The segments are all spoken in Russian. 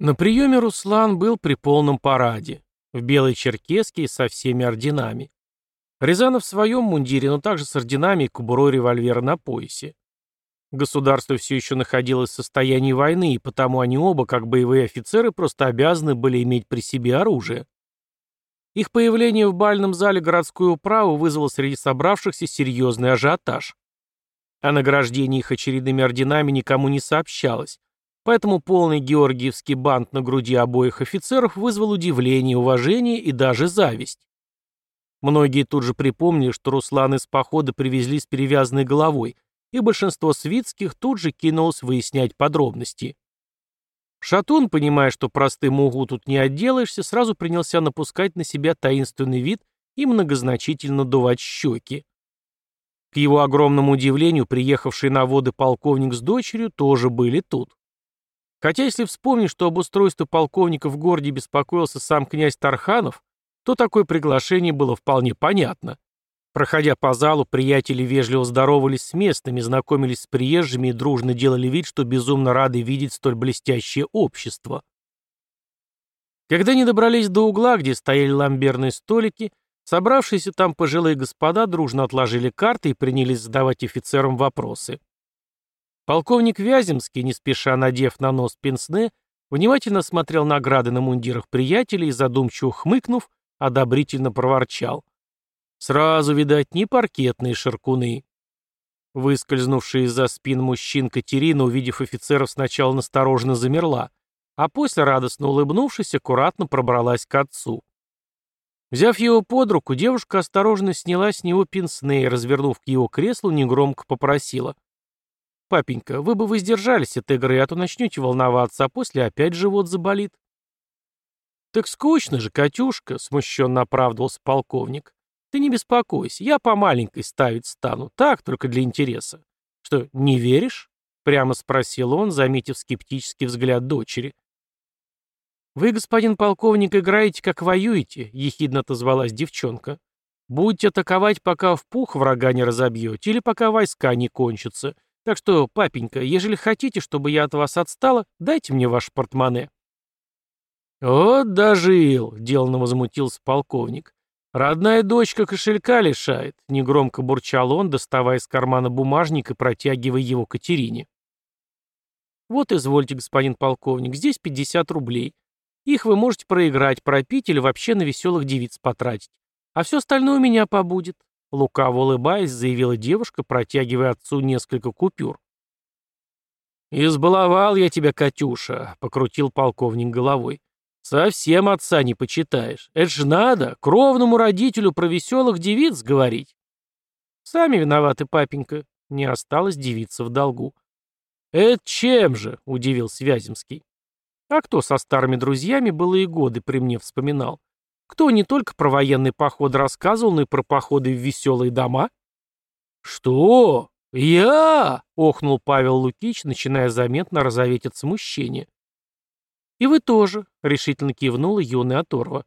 На приеме Руслан был при полном параде, в белой черкеске и со всеми орденами. Рязанов в своем мундире, но также с орденами и кобурой револьвера на поясе. Государство все еще находилось в состоянии войны, и потому они оба, как боевые офицеры, просто обязаны были иметь при себе оружие. Их появление в бальном зале городской управы вызвало среди собравшихся серьезный ажиотаж. О награждении их очередными орденами никому не сообщалось, поэтому полный георгиевский бант на груди обоих офицеров вызвал удивление, уважение и даже зависть. Многие тут же припомнили, что Руслан из похода привезли с перевязанной головой, и большинство свитских тут же кинулось выяснять подробности. Шатун, понимая, что простым углу тут не отделаешься, сразу принялся напускать на себя таинственный вид и многозначительно дувать щеки. К его огромному удивлению, приехавший на воды полковник с дочерью тоже были тут. Хотя если вспомнить, что об устройстве полковника в городе беспокоился сам князь Тарханов, то такое приглашение было вполне понятно. Проходя по залу, приятели вежливо здоровались с местными, знакомились с приезжими и дружно делали вид, что безумно рады видеть столь блестящее общество. Когда они добрались до угла, где стояли ламберные столики, собравшиеся там пожилые господа дружно отложили карты и принялись задавать офицерам вопросы. Полковник Вяземский, не спеша надев на нос пенсне, внимательно смотрел награды на мундирах приятелей и, задумчиво хмыкнув, одобрительно проворчал. Сразу, видать, не паркетные шаркуны. Выскользнувшая из-за спин мужчин Катерина, увидев офицеров, сначала настороженно замерла, а после, радостно улыбнувшись, аккуратно пробралась к отцу. Взяв его под руку, девушка осторожно сняла с него пенсне и, развернув к его креслу, негромко попросила. «Папенька, вы бы воздержались от игры, а то начнете волноваться, а после опять живот заболит». «Так скучно же, Катюшка», — смущенно оправдывался полковник. Ты не беспокойся, я по маленькой ставить стану, так, только для интереса. Что, не веришь? Прямо спросил он, заметив скептический взгляд дочери. «Вы, господин полковник, играете, как воюете», — ехидно отозвалась девчонка. «Будете атаковать, пока в пух врага не разобьете, или пока войска не кончатся. Так что, папенька, ежели хотите, чтобы я от вас отстала, дайте мне ваш портмоне». «Вот дожил», — деланно возмутился полковник. «Родная дочка кошелька лишает», — негромко бурчал он, доставая из кармана бумажник и протягивая его Катерине. «Вот, извольте, господин полковник, здесь 50 рублей. Их вы можете проиграть, пропить или вообще на веселых девиц потратить. А все остальное у меня побудет», — лукаво улыбаясь, заявила девушка, протягивая отцу несколько купюр. «Избаловал я тебя, Катюша», — покрутил полковник головой. Совсем отца не почитаешь. Это ж надо, кровному родителю про веселых девиц говорить. Сами виноваты, папенька. Не осталось девица в долгу. Это чем же? Удивился Вяземский. А кто со старыми друзьями было и годы при мне вспоминал? Кто не только про военный поход рассказывал, но и про походы в веселые дома? Что? Я? Охнул Павел Лукич, начиная заметно розоветь от смущения. «И вы тоже», — решительно кивнула юная оторва.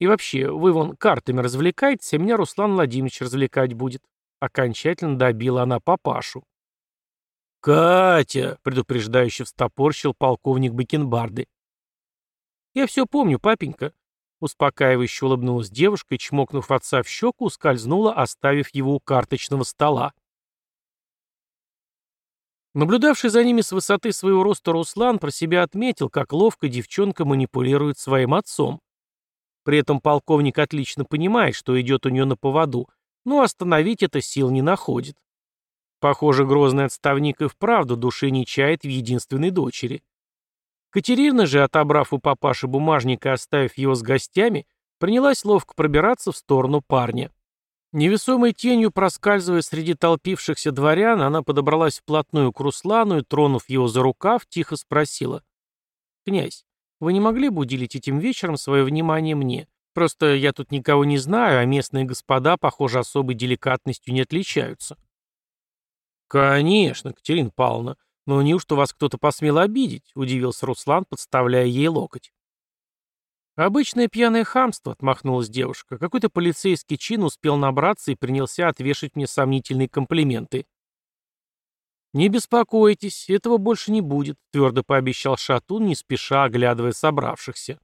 «И вообще, вы вон картами развлекаетесь, а меня Руслан Владимирович развлекать будет». Окончательно добила она папашу. «Катя!» — предупреждающе встопорщил полковник Бакенбарды. «Я все помню, папенька», — успокаивающе улыбнулась девушка и, чмокнув отца в щеку, ускользнула, оставив его у карточного стола. Наблюдавший за ними с высоты своего роста Руслан про себя отметил, как ловко девчонка манипулирует своим отцом. При этом полковник отлично понимает, что идет у нее на поводу, но остановить это сил не находит. Похоже, грозный отставник и вправду души не чает в единственной дочери. Катерина же, отобрав у папаши бумажник и оставив его с гостями, принялась ловко пробираться в сторону парня. Невесомой тенью проскальзывая среди толпившихся дворян, она подобралась вплотную к Руслану и, тронув его за рукав, тихо спросила. «Князь, вы не могли бы уделить этим вечером свое внимание мне? Просто я тут никого не знаю, а местные господа, похоже, особой деликатностью не отличаются». «Конечно, Катерина Павловна, но неужто вас кто-то посмел обидеть?» — удивился Руслан, подставляя ей локоть. «Обычное пьяное хамство», — отмахнулась девушка. «Какой-то полицейский чин успел набраться и принялся отвешать мне сомнительные комплименты». «Не беспокойтесь, этого больше не будет», — твердо пообещал Шатун, не спеша оглядывая собравшихся.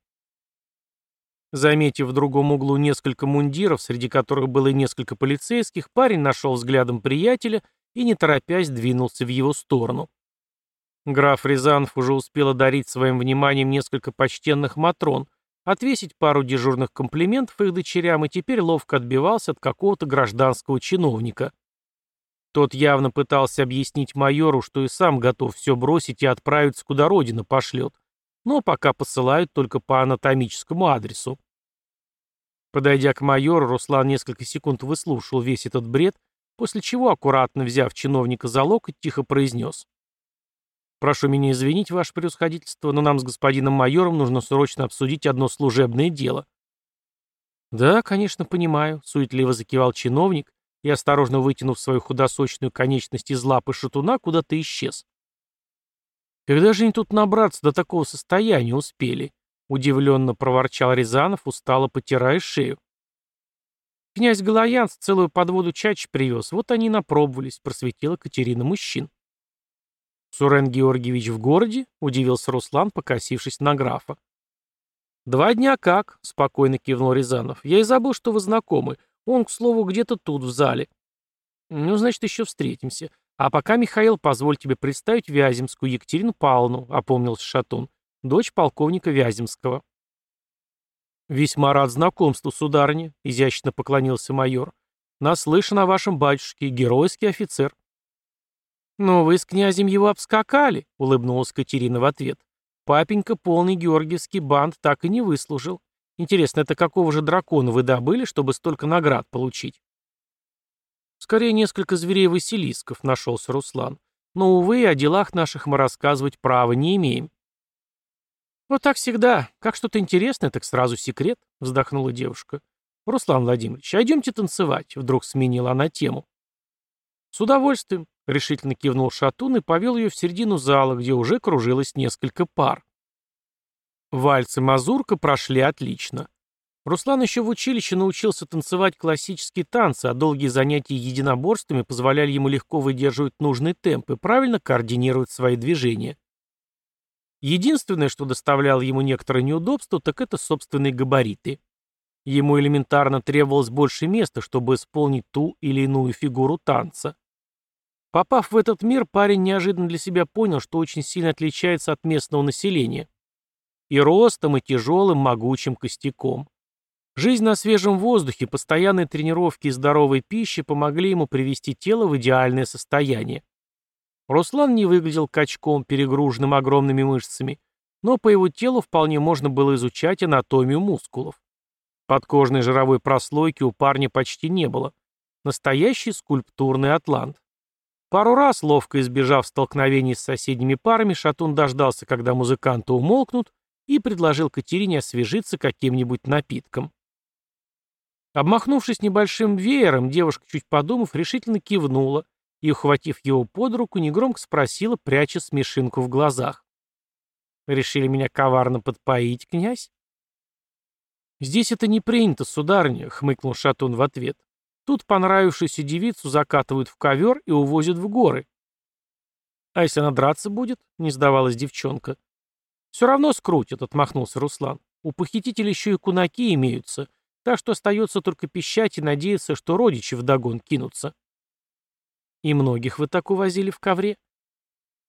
Заметив в другом углу несколько мундиров, среди которых было и несколько полицейских, парень нашел взглядом приятеля и, не торопясь, двинулся в его сторону. Граф Рязанов уже успел одарить своим вниманием несколько почтенных матрон, отвесить пару дежурных комплиментов их дочерям и теперь ловко отбивался от какого-то гражданского чиновника. Тот явно пытался объяснить майору, что и сам готов все бросить и отправиться, куда родина пошлет, но пока посылают только по анатомическому адресу. Подойдя к майору, Руслан несколько секунд выслушал весь этот бред, после чего, аккуратно взяв чиновника за локоть, тихо произнес. «Прошу меня извинить, ваше превосходительство, но нам с господином майором нужно срочно обсудить одно служебное дело». «Да, конечно, понимаю», — суетливо закивал чиновник, и, осторожно вытянув свою худосочную конечность из лапы шатуна, куда-то исчез. «Когда же они тут набраться до такого состояния успели?» — удивленно проворчал Рязанов, устало потирая шею. «Князь Галаянц целую подводу чач привез, вот они и напробовались», — просветила Катерина мужчин. «Сурен Георгиевич в городе?» — удивился Руслан, покосившись на графа. «Два дня как?» — спокойно кивнул Рязанов. «Я и забыл, что вы знакомы. Он, к слову, где-то тут, в зале. Ну, значит, еще встретимся. А пока, Михаил, позволь тебе представить Вяземскую Екатерину Павловну, опомнился Шатун, дочь полковника Вяземского. «Весьма рад знакомству, сударыня», — изящно поклонился майор. «Наслышан о вашем батюшке, геройский офицер». «Но вы с князем его обскакали», — улыбнулась Катерина в ответ. «Папенька полный георгиевский бант так и не выслужил. Интересно, это какого же дракона вы добыли, чтобы столько наград получить? Скорее, несколько зверей-василисков, нашелся Руслан. Но, увы, о делах наших мы рассказывать права не имеем. Вот так всегда. Как что-то интересное, так сразу секрет, вздохнула девушка. Руслан Владимирович, а идемте танцевать, вдруг сменила она тему. С удовольствием, решительно кивнул Шатун и повел ее в середину зала, где уже кружилось несколько пар. Вальс и мазурка прошли отлично. Руслан еще в училище научился танцевать классические танцы, а долгие занятия единоборствами позволяли ему легко выдерживать нужный темп и правильно координировать свои движения. Единственное, что доставляло ему некоторое неудобство, так это собственные габариты. Ему элементарно требовалось больше места, чтобы исполнить ту или иную фигуру танца. Попав в этот мир, парень неожиданно для себя понял, что очень сильно отличается от местного населения. И ростом, и тяжелым, могучим костяком. Жизнь на свежем воздухе, постоянные тренировки и здоровой пищи помогли ему привести тело в идеальное состояние. Руслан не выглядел качком, перегруженным огромными мышцами, но по его телу вполне можно было изучать анатомию мускулов. Подкожной жировой прослойки у парня почти не было. Настоящий скульптурный атлант. Пару раз, ловко избежав столкновений с соседними парами, Шатун дождался, когда музыканты умолкнут, и предложил Катерине освежиться каким-нибудь напитком. Обмахнувшись небольшим веером, девушка, чуть подумав, решительно кивнула и, ухватив его под руку, негромко спросила, пряча смешинку в глазах. «Решили меня коварно подпоить, князь?» «Здесь это не принято, сударыня», — хмыкнул Шатун в ответ. «Тут понравившуюся девицу закатывают в ковер и увозят в горы». «А если она драться будет?» — не сдавалась девчонка. «Все равно скрутят», — отмахнулся Руслан. «У похитителей еще и кунаки имеются, так что остается только пищать и надеяться, что родичи вдогон кинутся». «И многих вы так увозили в ковре?»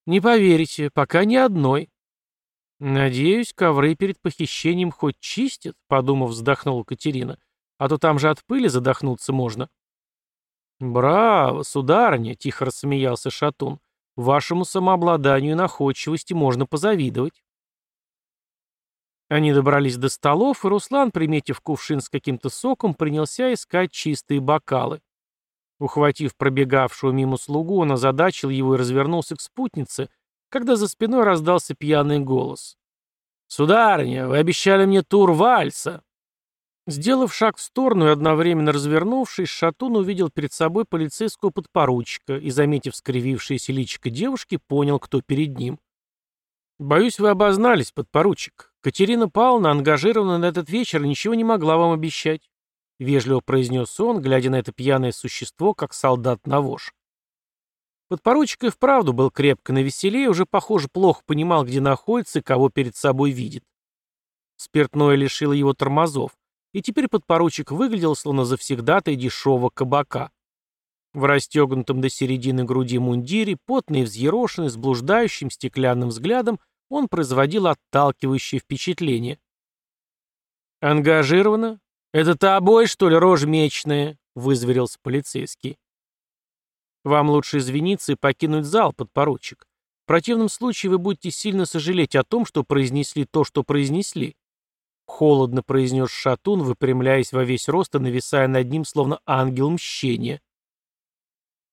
«Не поверите, пока ни одной». «Надеюсь, ковры перед похищением хоть чистят», — подумав, вздохнула Катерина. «А то там же от пыли задохнуться можно». «Браво, сударыня!» — тихо рассмеялся Шатун. «Вашему самообладанию и находчивости можно позавидовать». Они добрались до столов, и Руслан, приметив кувшин с каким-то соком, принялся искать чистые бокалы. Ухватив пробегавшего мимо слугу, он озадачил его и развернулся к спутнице, когда за спиной раздался пьяный голос. «Сударыня, вы обещали мне тур вальса!» Сделав шаг в сторону и одновременно развернувшись, Шатун увидел перед собой полицейского подпоручика и, заметив скривившееся личико девушки, понял, кто перед ним. «Боюсь, вы обознались, подпоручик. Катерина Павловна, ангажирована на этот вечер, ничего не могла вам обещать», — вежливо произнес он, глядя на это пьяное существо, как солдат на вож. Подпоручик и вправду был крепко навеселее, уже, похоже, плохо понимал, где находится и кого перед собой видит. Спиртное лишило его тормозов, и теперь подпоручик выглядел, словно завсегдатай дешевого кабака. В расстегнутом до середины груди мундире, потный и взъерошенный, с блуждающим стеклянным взглядом, он производил отталкивающее впечатление. «Ангажировано? Это тобой, что ли, рожь мечная?» — вызверился полицейский. «Вам лучше извиниться и покинуть зал, подпоручик. В противном случае вы будете сильно сожалеть о том, что произнесли то, что произнесли». Холодно произнес Шатун, выпрямляясь во весь рост и нависая над ним, словно ангел мщения.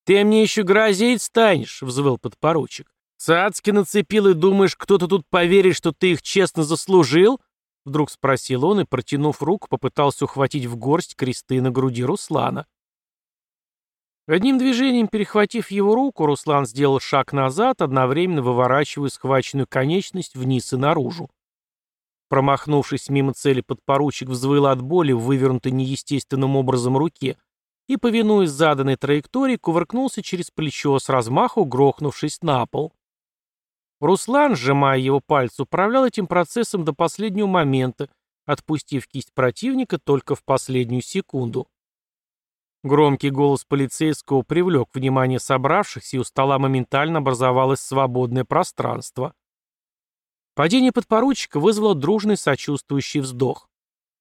«Ты мне еще грозить станешь», — взвыл подпоручик. «Цацки нацепил и думаешь, кто-то тут поверит, что ты их честно заслужил?» Вдруг спросил он и, протянув руку, попытался ухватить в горсть кресты на груди Руслана. Одним движением перехватив его руку, Руслан сделал шаг назад, одновременно выворачивая схваченную конечность вниз и наружу. Промахнувшись мимо цели, подпоручик взвыл от боли в вывернутой неестественным образом руке и, повинуясь заданной траектории, кувыркнулся через плечо с размаху, грохнувшись на пол. Руслан, сжимая его пальцы, управлял этим процессом до последнего момента, отпустив кисть противника только в последнюю секунду. Громкий голос полицейского привлек внимание собравшихся, и у стола моментально образовалось свободное пространство. Падение подпоручика вызвало дружный сочувствующий вздох.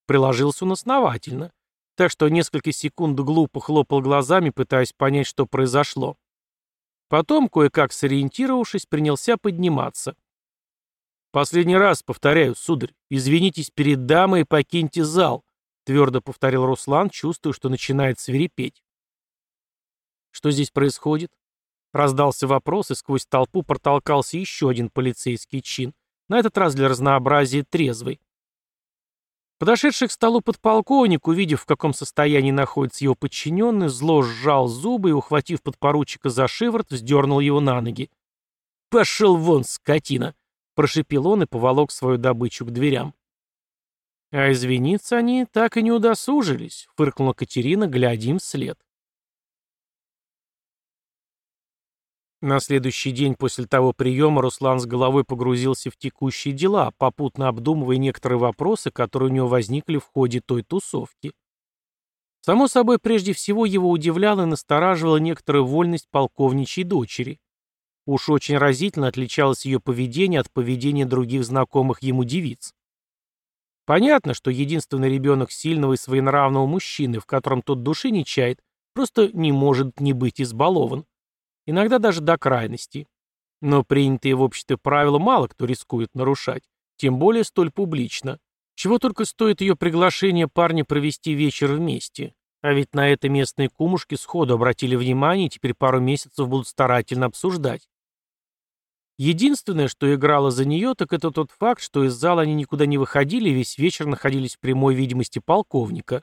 Приложился он основательно, так что несколько секунд глупо хлопал глазами, пытаясь понять, что произошло. Потом, кое-как сориентировавшись, принялся подниматься. «Последний раз, повторяю, сударь, извинитесь перед дамой и покиньте зал», твердо повторил Руслан, чувствуя, что начинает свирепеть. «Что здесь происходит?» Раздался вопрос, и сквозь толпу протолкался еще один полицейский чин, на этот раз для разнообразия трезвый. Подошедший к столу подполковник, увидев, в каком состоянии находится его подчиненный, зло сжал зубы и, ухватив подпоручика за шиворот, вздернул его на ноги. «Пошел вон, скотина!» — прошипел он и поволок свою добычу к дверям. «А извиниться они так и не удосужились», — фыркнула Катерина, глядя им вслед. На следующий день после того приема Руслан с головой погрузился в текущие дела, попутно обдумывая некоторые вопросы, которые у него возникли в ходе той тусовки. Само собой, прежде всего его удивляла и настораживала некоторая вольность полковничьей дочери. Уж очень разительно отличалось ее поведение от поведения других знакомых ему девиц. Понятно, что единственный ребенок сильного и своенравного мужчины, в котором тот души не чает, просто не может не быть избалован иногда даже до крайности. Но принятые в обществе правила мало кто рискует нарушать, тем более столь публично. Чего только стоит ее приглашение парня провести вечер вместе. А ведь на это местные кумушки сходу обратили внимание и теперь пару месяцев будут старательно обсуждать. Единственное, что играло за нее, так это тот факт, что из зала они никуда не выходили и весь вечер находились в прямой видимости полковника.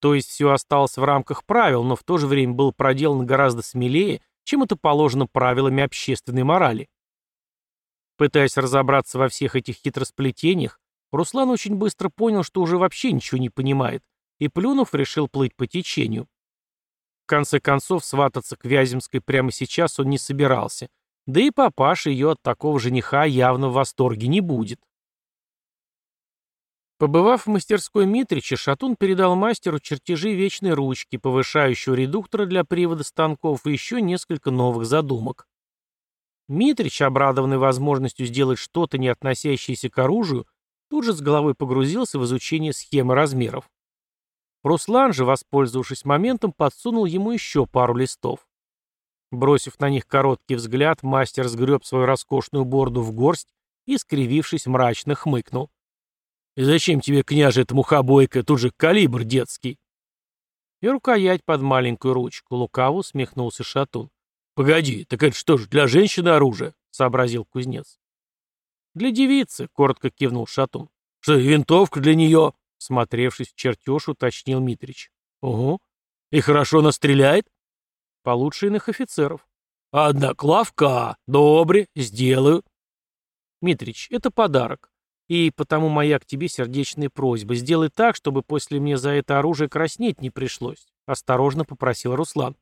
То есть все осталось в рамках правил, но в то же время было проделано гораздо смелее чем это положено правилами общественной морали. Пытаясь разобраться во всех этих хитросплетениях, Руслан очень быстро понял, что уже вообще ничего не понимает, и, плюнув, решил плыть по течению. В конце концов, свататься к Вяземской прямо сейчас он не собирался, да и папаша ее от такого жениха явно в восторге не будет. Побывав в мастерской Митрича, Шатун передал мастеру чертежи вечной ручки, повышающего редуктора для привода станков и еще несколько новых задумок. Митрич, обрадованный возможностью сделать что-то, не относящееся к оружию, тут же с головой погрузился в изучение схемы размеров. Руслан же, воспользовавшись моментом, подсунул ему еще пару листов. Бросив на них короткий взгляд, мастер сгреб свою роскошную борду в горсть и, скривившись, мрачно хмыкнул. И зачем тебе, княже, эта мухобойка, тут же калибр детский?» И рукоять под маленькую ручку. Лукаво усмехнулся Шатун. «Погоди, так это что ж, для женщины оружие?» — сообразил кузнец. «Для девицы», — коротко кивнул Шатун. «Что, винтовка для нее?» — смотревшись в чертеж, уточнил Митрич. «Угу. И хорошо она стреляет?» «Получше иных офицеров». «Одна клавка. Добре, сделаю». «Митрич, это подарок. И потому моя к тебе сердечная просьба. Сделай так, чтобы после мне за это оружие краснеть не пришлось», — осторожно попросил Руслан.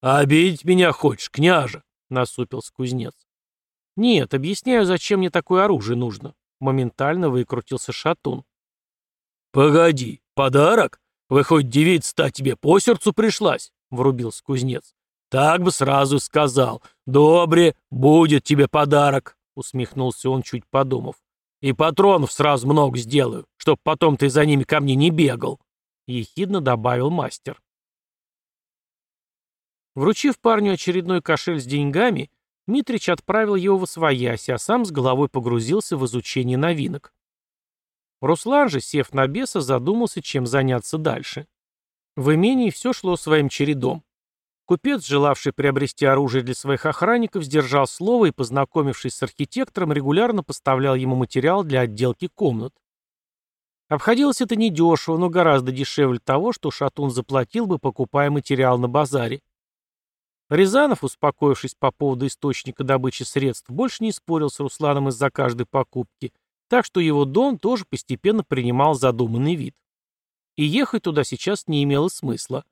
«Обидеть меня хочешь, княже?» — насупился кузнец. «Нет, объясняю, зачем мне такое оружие нужно». Моментально выкрутился шатун. «Погоди, подарок? Выходит, девица-то тебе по сердцу пришлась?» — врубился кузнец. «Так бы сразу сказал. Добре, будет тебе подарок», — усмехнулся он, чуть подумав. «И патронов сразу много сделаю, чтоб потом ты за ними ко мне не бегал», — ехидно добавил мастер. Вручив парню очередной кошель с деньгами, Митрич отправил его в освоясь, а сам с головой погрузился в изучение новинок. Руслан же, сев на беса, задумался, чем заняться дальше. В имении все шло своим чередом. Купец, желавший приобрести оружие для своих охранников, сдержал слово и, познакомившись с архитектором, регулярно поставлял ему материал для отделки комнат. Обходилось это недешево, но гораздо дешевле того, что Шатун заплатил бы, покупая материал на базаре. Рязанов, успокоившись по поводу источника добычи средств, больше не спорил с Русланом из-за каждой покупки, так что его дом тоже постепенно принимал задуманный вид. И ехать туда сейчас не имело смысла.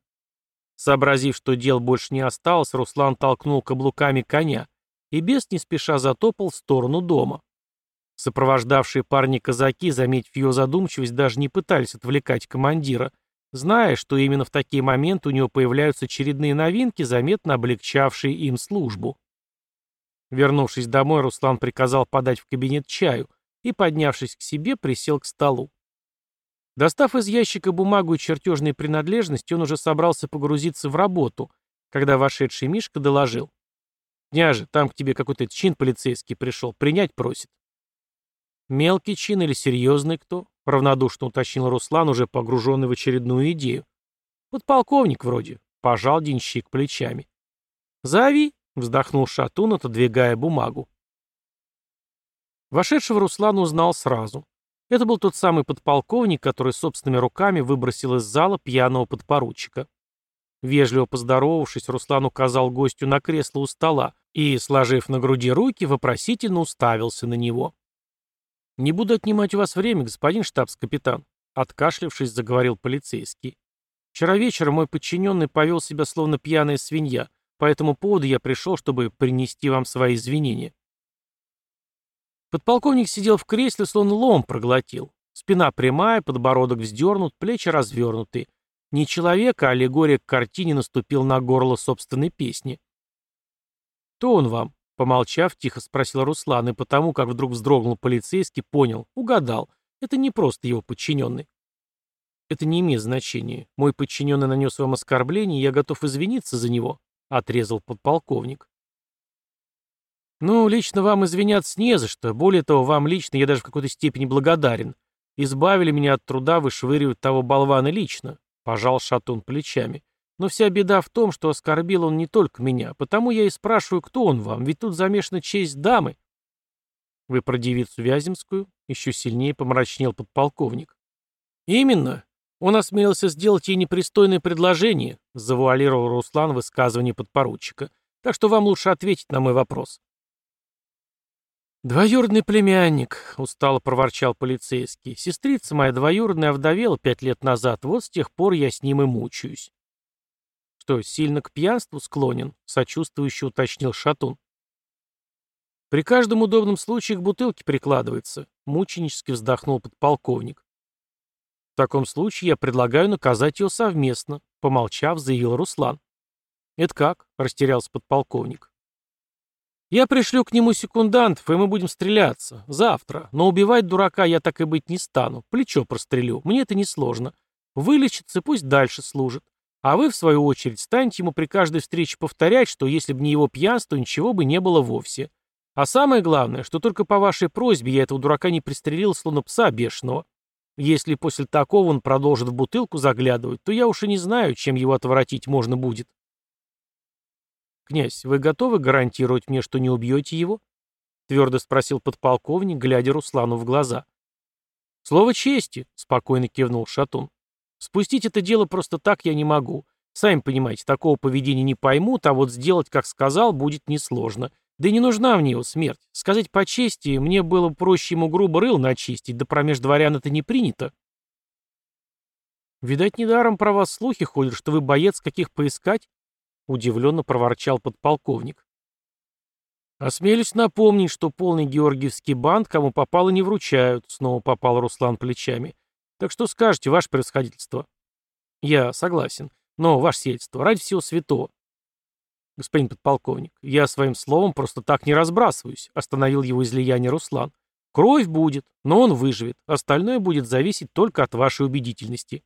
Сообразив, что дел больше не осталось, Руслан толкнул каблуками коня и без не спеша затопал в сторону дома. Сопровождавшие парни казаки, заметив ее задумчивость, даже не пытались отвлекать командира – зная, что именно в такие моменты у него появляются очередные новинки, заметно облегчавшие им службу. Вернувшись домой, Руслан приказал подать в кабинет чаю и, поднявшись к себе, присел к столу. Достав из ящика бумагу и чертежные принадлежности, он уже собрался погрузиться в работу, когда вошедший Мишка доложил. «Княже, там к тебе какой-то чин полицейский пришел, принять просит». «Мелкий чин или серьезный кто?» — равнодушно уточнил Руслан, уже погруженный в очередную идею. «Подполковник вроде», — пожал денщик плечами. «Зови», — вздохнул Шатун, отодвигая бумагу. Вошедшего Руслан узнал сразу. Это был тот самый подполковник, который собственными руками выбросил из зала пьяного подпоручика. Вежливо поздоровавшись, Руслан указал гостю на кресло у стола и, сложив на груди руки, вопросительно уставился на него. «Не буду отнимать у вас время, господин штабс-капитан», — откашлившись, заговорил полицейский. «Вчера вечером мой подчиненный повел себя словно пьяная свинья, по этому поводу я пришел, чтобы принести вам свои извинения». Подполковник сидел в кресле, словно лом проглотил. Спина прямая, подбородок вздернут, плечи развернуты. Не человек, а аллегория к картине наступил на горло собственной песни. «Кто он вам?» Помолчав, тихо спросил Руслан, и потому, как вдруг вздрогнул полицейский, понял, угадал. Это не просто его подчиненный. Это не имеет значения. Мой подчиненный нанес вам оскорбление, и я готов извиниться за него, — отрезал подполковник. Ну, лично вам извиняться не за что. Более того, вам лично я даже в какой-то степени благодарен. Избавили меня от труда вышвыривать того болвана лично, — пожал Шатун плечами. Но вся беда в том, что оскорбил он не только меня, потому я и спрашиваю, кто он вам, ведь тут замешана честь дамы. Вы про девицу Вяземскую? Еще сильнее помрачнел подполковник. Именно. Он осмелился сделать ей непристойное предложение, завуалировал Руслан высказывание подпоручика. Так что вам лучше ответить на мой вопрос. «Двоюродный племянник», — устало проворчал полицейский. «Сестрица моя двоюродная овдовела пять лет назад, вот с тех пор я с ним и мучаюсь». «Что, сильно к пьянству склонен?» — сочувствующе уточнил Шатун. «При каждом удобном случае к бутылке прикладывается», — мученически вздохнул подполковник. «В таком случае я предлагаю наказать его совместно», — помолчав, заявил Руслан. «Это как?» — растерялся подполковник. «Я пришлю к нему секундантов, и мы будем стреляться. Завтра. Но убивать дурака я так и быть не стану. Плечо прострелю. Мне это несложно. Вылечится, пусть дальше служит. А вы, в свою очередь, станете ему при каждой встрече повторять, что если бы не его пьянство, ничего бы не было вовсе. А самое главное, что только по вашей просьбе я этого дурака не пристрелил, словно пса бешеного. Если после такого он продолжит в бутылку заглядывать, то я уж и не знаю, чем его отворотить можно будет. «Князь, вы готовы гарантировать мне, что не убьете его?» — твердо спросил подполковник, глядя Руслану в глаза. «Слово чести», — спокойно кивнул Шатун. Спустить это дело просто так я не могу. Сами понимаете, такого поведения не поймут, а вот сделать, как сказал, будет несложно. Да и не нужна мне его смерть. Сказать по чести, мне было проще ему грубо рыл начистить, да промеж дворян это не принято. Видать, недаром про вас слухи ходят, что вы боец каких поискать? Удивленно проворчал подполковник. «Осмелюсь напомнить, что полный георгиевский бант кому попало не вручают», — снова попал Руслан плечами. «Так что скажете, ваше превосходительство?» «Я согласен. Но, ваше сельство, ради всего святого». «Господин подполковник, я своим словом просто так не разбрасываюсь», — остановил его излияние Руслан. «Кровь будет, но он выживет. Остальное будет зависеть только от вашей убедительности».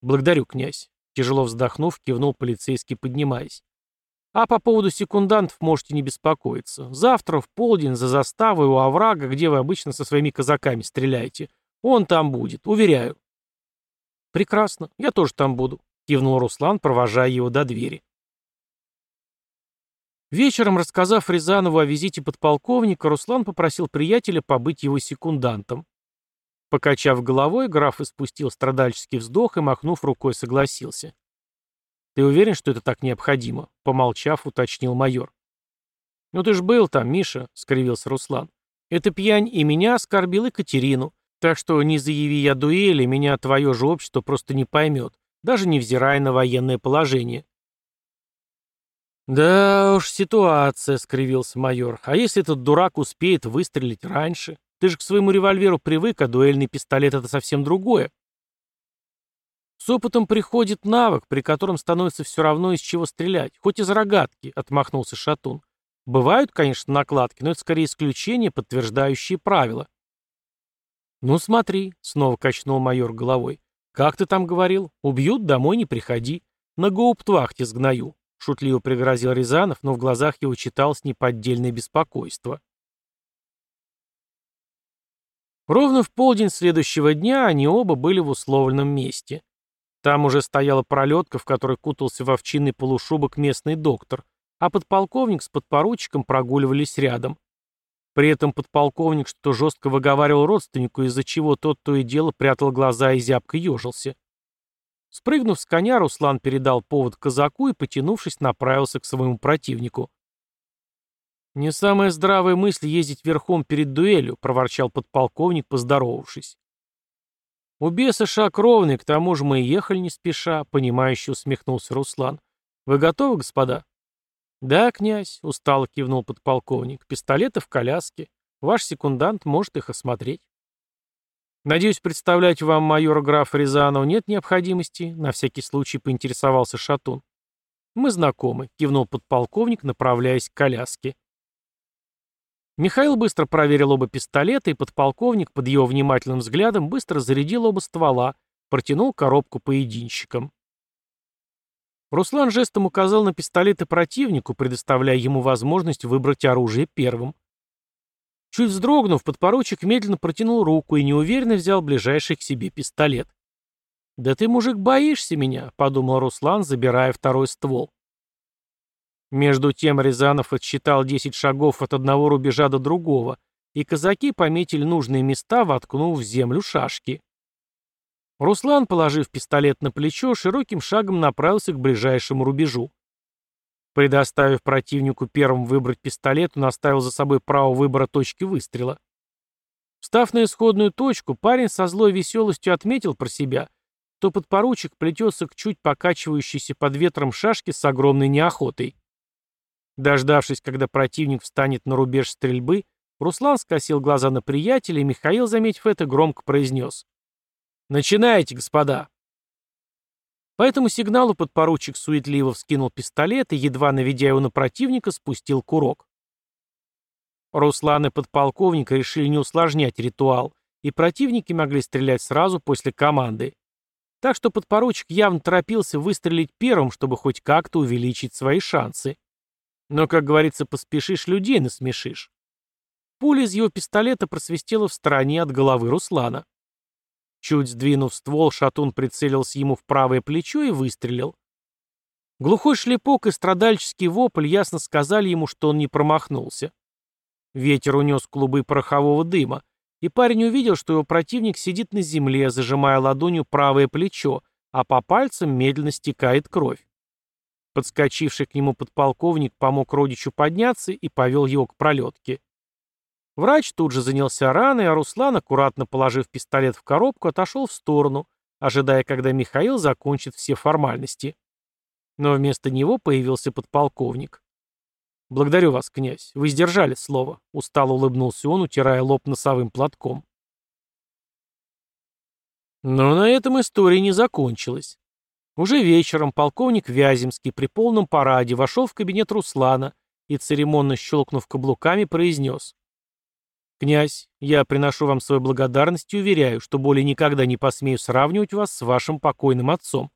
«Благодарю, князь», — тяжело вздохнув, кивнул полицейский, поднимаясь. А по поводу секундантов можете не беспокоиться. Завтра в полдень за заставой у оврага, где вы обычно со своими казаками стреляете. Он там будет, уверяю. Прекрасно, я тоже там буду, кивнул Руслан, провожая его до двери. Вечером, рассказав Рязанову о визите подполковника, Руслан попросил приятеля побыть его секундантом. Покачав головой, граф испустил страдальческий вздох и, махнув рукой, согласился. «Ты уверен, что это так необходимо?» — помолчав, уточнил майор. «Ну ты ж был там, Миша», — скривился Руслан. «Эта пьянь и меня оскорбил, и Катерину. Так что не заяви я дуэли, меня твое же общество просто не поймет, даже невзирая на военное положение». «Да уж, ситуация», — скривился майор. «А если этот дурак успеет выстрелить раньше? Ты же к своему револьверу привык, а дуэльный пистолет — это совсем другое». С опытом приходит навык, при котором становится все равно из чего стрелять, хоть из рогатки, отмахнулся Шатун. Бывают, конечно, накладки, но это скорее исключение, подтверждающие правила. Ну смотри, снова качнул майор головой. Как ты там говорил? Убьют, домой не приходи. На гауптвахте сгною. Шутливо пригрозил Рязанов, но в глазах его читалось неподдельное беспокойство. Ровно в полдень следующего дня они оба были в условленном месте. Там уже стояла пролетка, в которой кутался в овчинный полушубок местный доктор, а подполковник с подпоручиком прогуливались рядом. При этом подполковник что жестко выговаривал родственнику, из-за чего тот то и дело прятал глаза и зябко ежился. Спрыгнув с коня, Руслан передал повод казаку и, потянувшись, направился к своему противнику. «Не самая здравая мысль ездить верхом перед дуэлью», — проворчал подполковник, поздоровавшись. «У беса шаг ровный, к тому же мы ехали не спеша», — понимающе усмехнулся Руслан. «Вы готовы, господа?» «Да, князь», — устало кивнул подполковник. «Пистолеты в коляске. Ваш секундант может их осмотреть». «Надеюсь, представлять вам майора графа Рязанова нет необходимости?» — на всякий случай поинтересовался Шатун. «Мы знакомы», — кивнул подполковник, направляясь к коляске. Михаил быстро проверил оба пистолета, и подполковник под его внимательным взглядом быстро зарядил оба ствола, протянул коробку поединщикам. Руслан жестом указал на пистолеты противнику, предоставляя ему возможность выбрать оружие первым. Чуть вздрогнув, подпоручик медленно протянул руку и неуверенно взял ближайший к себе пистолет. «Да ты, мужик, боишься меня», — подумал Руслан, забирая второй ствол. Между тем Рязанов отсчитал 10 шагов от одного рубежа до другого, и казаки пометили нужные места, воткнув в землю шашки. Руслан, положив пистолет на плечо, широким шагом направился к ближайшему рубежу. Предоставив противнику первым выбрать пистолет, он оставил за собой право выбора точки выстрела. Встав на исходную точку, парень со злой веселостью отметил про себя, что подпоручик плетется к чуть покачивающейся под ветром шашке с огромной неохотой. Дождавшись, когда противник встанет на рубеж стрельбы, Руслан скосил глаза на приятеля, и Михаил, заметив это, громко произнес. «Начинайте, господа!» По этому сигналу подпоручик суетливо вскинул пистолет и, едва наведя его на противника, спустил курок. Руслан и подполковник решили не усложнять ритуал, и противники могли стрелять сразу после команды. Так что подпоручик явно торопился выстрелить первым, чтобы хоть как-то увеличить свои шансы. Но, как говорится, поспешишь, людей насмешишь. Пуля из его пистолета просвистела в стороне от головы Руслана. Чуть сдвинув ствол, шатун прицелился ему в правое плечо и выстрелил. Глухой шлепок и страдальческий вопль ясно сказали ему, что он не промахнулся. Ветер унес клубы порохового дыма, и парень увидел, что его противник сидит на земле, зажимая ладонью правое плечо, а по пальцам медленно стекает кровь. Подскочивший к нему подполковник помог родичу подняться и повел его к пролетке. Врач тут же занялся раной, а Руслан, аккуратно положив пистолет в коробку, отошел в сторону, ожидая, когда Михаил закончит все формальности. Но вместо него появился подполковник. «Благодарю вас, князь. Вы сдержали слово», — устало улыбнулся он, утирая лоб носовым платком. Но на этом история не закончилась. Уже вечером полковник Вяземский при полном параде вошел в кабинет Руслана и, церемонно щелкнув каблуками, произнес. «Князь, я приношу вам свою благодарность и уверяю, что более никогда не посмею сравнивать вас с вашим покойным отцом.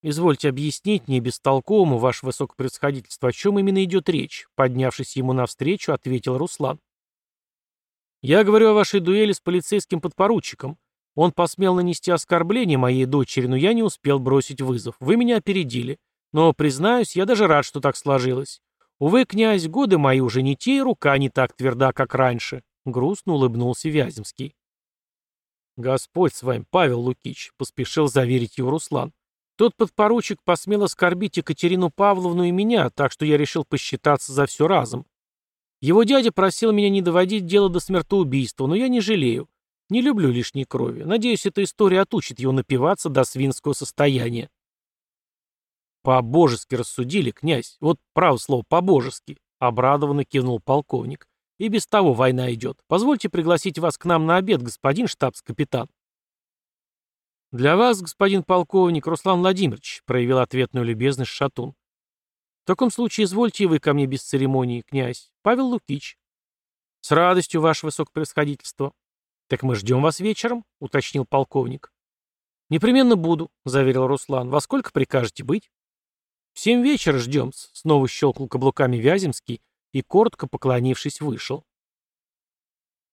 «Извольте объяснить мне бестолковому, ваше высокопредсходительство, о чем именно идет речь», поднявшись ему навстречу, ответил Руслан. «Я говорю о вашей дуэли с полицейским подпоручиком. Он посмел нанести оскорбление моей дочери, но я не успел бросить вызов. Вы меня опередили. Но, признаюсь, я даже рад, что так сложилось. Увы, князь, годы мои уже не те, и рука не так тверда, как раньше», грустно улыбнулся Вяземский. «Господь с вами, Павел Лукич», — поспешил заверить его Руслан. Тот подпоручик посмел оскорбить Екатерину Павловну и меня, так что я решил посчитаться за все разом. Его дядя просил меня не доводить дело до смертоубийства, но я не жалею. Не люблю лишней крови. Надеюсь, эта история отучит его напиваться до свинского состояния. По-божески рассудили, князь. Вот право слово, по-божески. Обрадованно кивнул полковник. И без того война идет. Позвольте пригласить вас к нам на обед, господин штабс-капитан. «Для вас, господин полковник, Руслан Владимирович», — проявил ответную любезность Шатун. «В таком случае извольте вы ко мне без церемонии, князь. Павел Лукич». «С радостью, ваше высокопревосходительство». «Так мы ждем вас вечером», — уточнил полковник. «Непременно буду», — заверил Руслан. «Во сколько прикажете быть?» «В семь вечера ждем», — снова щелкнул каблуками Вяземский и, коротко поклонившись, вышел.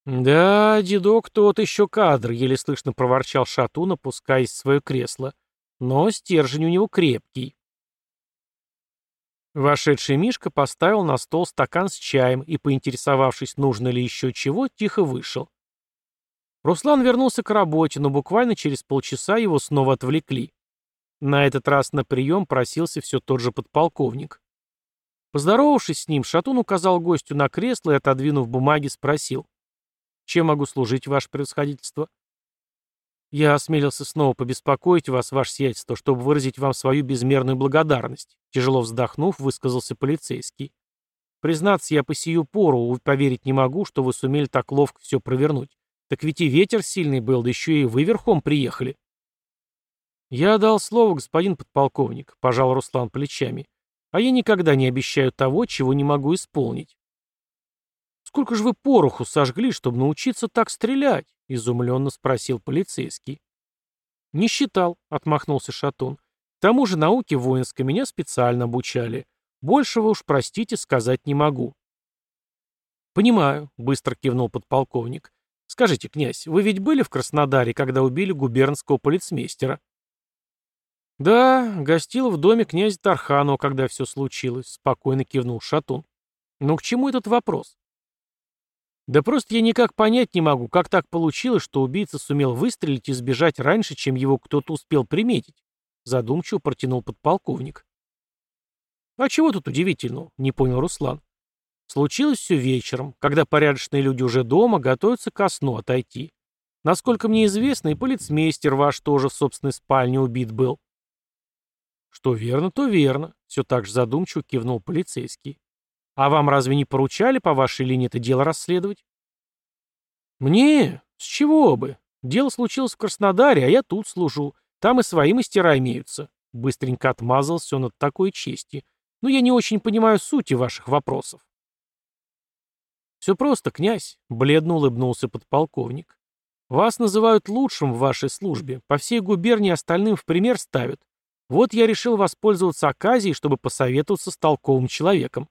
«Да, дедок тот еще кадр», — еле слышно проворчал Шатун, опускаясь в свое кресло. «Но стержень у него крепкий». Вошедший Мишка поставил на стол стакан с чаем и, поинтересовавшись, нужно ли еще чего, тихо вышел. Руслан вернулся к работе, но буквально через полчаса его снова отвлекли. На этот раз на прием просился все тот же подполковник. Поздоровавшись с ним, Шатун указал гостю на кресло и, отодвинув бумаги, спросил. Чем могу служить, ваше превосходительство? Я осмелился снова побеспокоить вас, ваше сиятельство, чтобы выразить вам свою безмерную благодарность. Тяжело вздохнув, высказался полицейский. Признаться, я по сию пору поверить не могу, что вы сумели так ловко все провернуть. Так ведь и ветер сильный был, да еще и вы верхом приехали. Я дал слово, господин подполковник, пожал Руслан плечами. А я никогда не обещаю того, чего не могу исполнить. «Сколько же вы пороху сожгли, чтобы научиться так стрелять?» — изумленно спросил полицейский. «Не считал», — отмахнулся Шатун. «К тому же науки воинской меня специально обучали. Большего уж, простите, сказать не могу». «Понимаю», — быстро кивнул подполковник. «Скажите, князь, вы ведь были в Краснодаре, когда убили губернского полицмейстера?» «Да, гостил в доме князя Тарханова, когда все случилось», — спокойно кивнул Шатун. «Но к чему этот вопрос?» Да просто я никак понять не могу, как так получилось, что убийца сумел выстрелить и сбежать раньше, чем его кто-то успел приметить. Задумчиво протянул подполковник. А чего тут удивительного, не понял Руслан. Случилось все вечером, когда порядочные люди уже дома готовятся ко сну отойти. Насколько мне известно, и полицмейстер ваш тоже в собственной спальне убит был. Что верно, то верно, все так же задумчиво кивнул полицейский. А вам разве не поручали по вашей линии это дело расследовать? Мне? С чего бы? Дело случилось в Краснодаре, а я тут служу. Там и свои мастера имеются. Быстренько отмазался он от такой чести. Но я не очень понимаю сути ваших вопросов. Все просто, князь, бледно улыбнулся подполковник. Вас называют лучшим в вашей службе. По всей губернии остальным в пример ставят. Вот я решил воспользоваться оказией, чтобы посоветоваться с толковым человеком.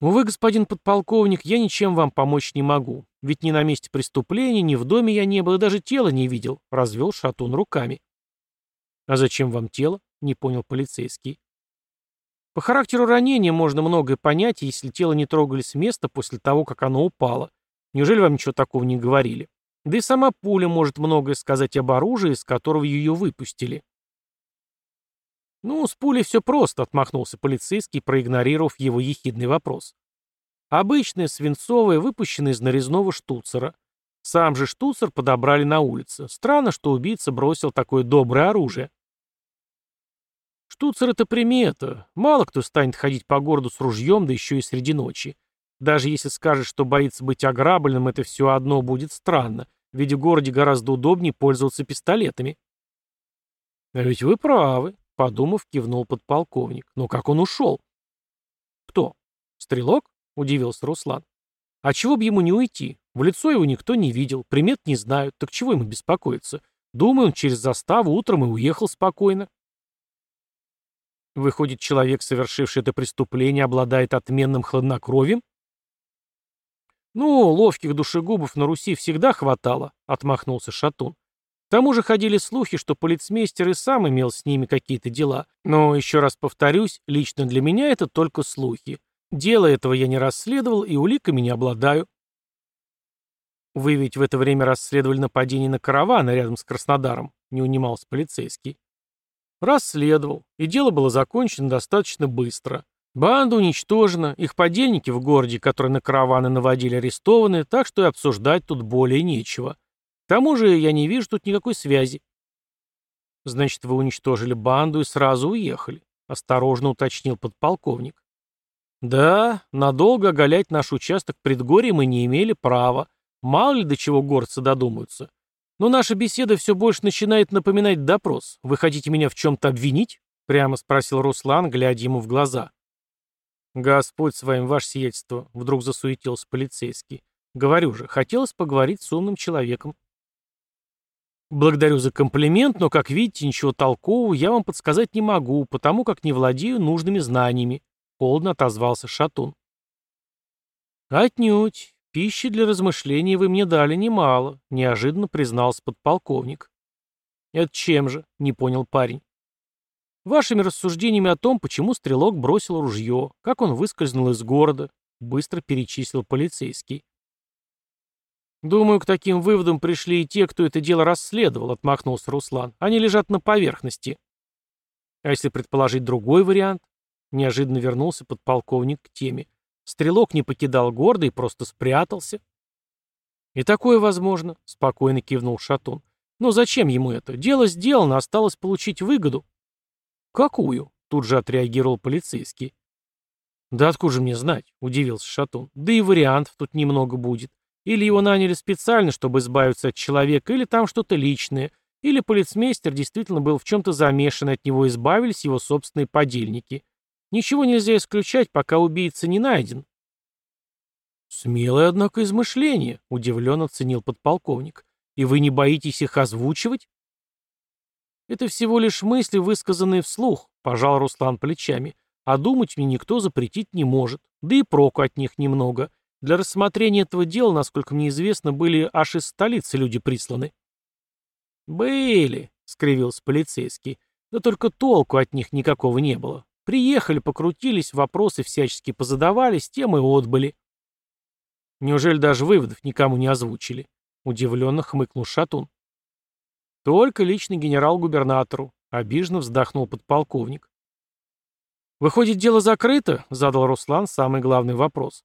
«Увы, господин подполковник, я ничем вам помочь не могу. Ведь ни на месте преступления, ни в доме я не был и даже тела не видел», — развел Шатун руками. «А зачем вам тело?» — не понял полицейский. «По характеру ранения можно многое понять, если тело не трогали с места после того, как оно упало. Неужели вам ничего такого не говорили? Да и сама пуля может многое сказать об оружии, из которого ее выпустили». «Ну, с пулей все просто», — отмахнулся полицейский, проигнорировав его ехидный вопрос. «Обычная, свинцовая, выпущенная из нарезного штуцера. Сам же штуцер подобрали на улице. Странно, что убийца бросил такое доброе оружие». Штуцер — это примета. Мало кто станет ходить по городу с ружьем, да еще и среди ночи. Даже если скажет, что боится быть ограбленным, это все одно будет странно, ведь в городе гораздо удобнее пользоваться пистолетами. А ведь вы правы, подумав, кивнул подполковник. Но как он ушел? Кто? Стрелок? Удивился Руслан. А чего бы ему не уйти? В лицо его никто не видел, примет не знают, так чего ему беспокоиться? Думаю, он через заставу утром и уехал спокойно. Выходит, человек, совершивший это преступление, обладает отменным хладнокровием? Ну, ловких душегубов на Руси всегда хватало, отмахнулся Шатун. К тому же ходили слухи, что полицмейстер и сам имел с ними какие-то дела. Но, еще раз повторюсь, лично для меня это только слухи. Дело этого я не расследовал и уликами не обладаю. Вы ведь в это время расследовали нападение на караваны рядом с Краснодаром, не унимался полицейский. Расследовал, и дело было закончено достаточно быстро. Банда уничтожена, их подельники в городе, которые на караваны наводили, арестованы, так что и обсуждать тут более нечего. К тому же я не вижу тут никакой связи. Значит, вы уничтожили банду и сразу уехали, осторожно уточнил подполковник. Да, надолго оголять наш участок предгорья мы не имели права. Мало ли до чего горцы додумаются. Но наша беседа все больше начинает напоминать допрос. Вы хотите меня в чем-то обвинить? Прямо спросил Руслан, глядя ему в глаза. Господь с вами, ваше сиятельство, вдруг засуетился полицейский. Говорю же, хотелось поговорить с умным человеком. Благодарю за комплимент, но, как видите, ничего толкового я вам подсказать не могу, потому как не владею нужными знаниями, холодно отозвался Шатун. Отнюдь. «Пищи для размышлений вы мне дали немало», — неожиданно признался подполковник. «Это чем же?» — не понял парень. «Вашими рассуждениями о том, почему стрелок бросил ружье, как он выскользнул из города», — быстро перечислил полицейский. «Думаю, к таким выводам пришли и те, кто это дело расследовал», — отмахнулся Руслан. «Они лежат на поверхности». «А если предположить другой вариант?» Неожиданно вернулся подполковник к теме. Стрелок не покидал города и просто спрятался. «И такое возможно», — спокойно кивнул Шатун. «Но зачем ему это? Дело сделано, осталось получить выгоду». «Какую?» — тут же отреагировал полицейский. «Да откуда же мне знать?» — удивился Шатун. «Да и вариантов тут немного будет. Или его наняли специально, чтобы избавиться от человека, или там что-то личное, или полицмейстер действительно был в чем-то замешан, от него избавились его собственные подельники. Ничего нельзя исключать, пока убийца не найден. Смелое, однако, измышление, удивленно оценил подполковник. И вы не боитесь их озвучивать? Это всего лишь мысли, высказанные вслух, пожал Руслан плечами. А думать мне никто запретить не может. Да и проку от них немного. Для рассмотрения этого дела, насколько мне известно, были аж из столицы люди присланы. «Были», — скривился полицейский. «Да только толку от них никакого не было. Приехали, покрутились, вопросы всячески позадавались, тем и отбыли. Неужели даже выводов никому не озвучили? Удивленно хмыкнул Шатун. Только лично генерал-губернатору, обиженно вздохнул подполковник. «Выходит, дело закрыто?» — задал Руслан самый главный вопрос.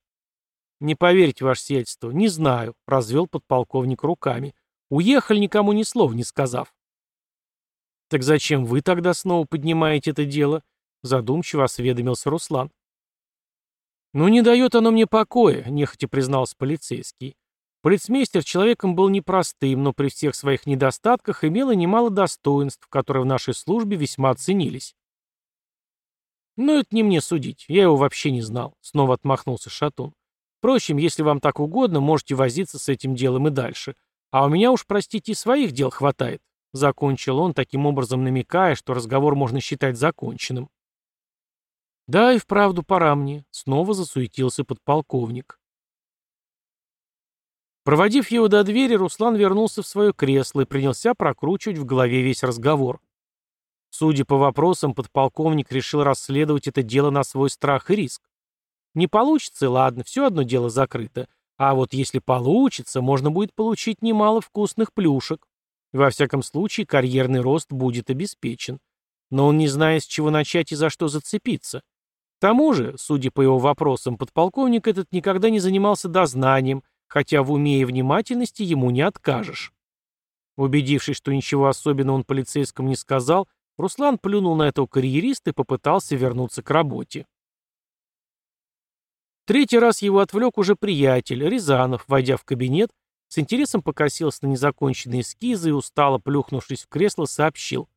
«Не поверите, ваше сельство, не знаю», — развел подполковник руками. «Уехали, никому ни слова не сказав». «Так зачем вы тогда снова поднимаете это дело?» Задумчиво осведомился Руслан. «Ну, не дает оно мне покоя», — нехотя признался полицейский. Полицмейстер человеком был непростым, но при всех своих недостатках имел и немало достоинств, которые в нашей службе весьма ценились. «Но это не мне судить, я его вообще не знал», — снова отмахнулся Шатун. «Впрочем, если вам так угодно, можете возиться с этим делом и дальше. А у меня уж, простите, и своих дел хватает», — закончил он, таким образом намекая, что разговор можно считать законченным. Да, и вправду пора мне, снова засуетился подполковник. Проводив его до двери, Руслан вернулся в свое кресло и принялся прокручивать в голове весь разговор. Судя по вопросам, подполковник решил расследовать это дело на свой страх и риск. Не получится, ладно, все одно дело закрыто. А вот если получится, можно будет получить немало вкусных плюшек. Во всяком случае, карьерный рост будет обеспечен. Но он не знает, с чего начать и за что зацепиться. К тому же, судя по его вопросам, подполковник этот никогда не занимался дознанием, хотя в уме и внимательности ему не откажешь. Убедившись, что ничего особенного он полицейскому не сказал, Руслан плюнул на этого карьериста и попытался вернуться к работе. Третий раз его отвлек уже приятель, Рязанов, войдя в кабинет, с интересом покосился на незаконченные эскизы и, устало плюхнувшись в кресло, сообщил.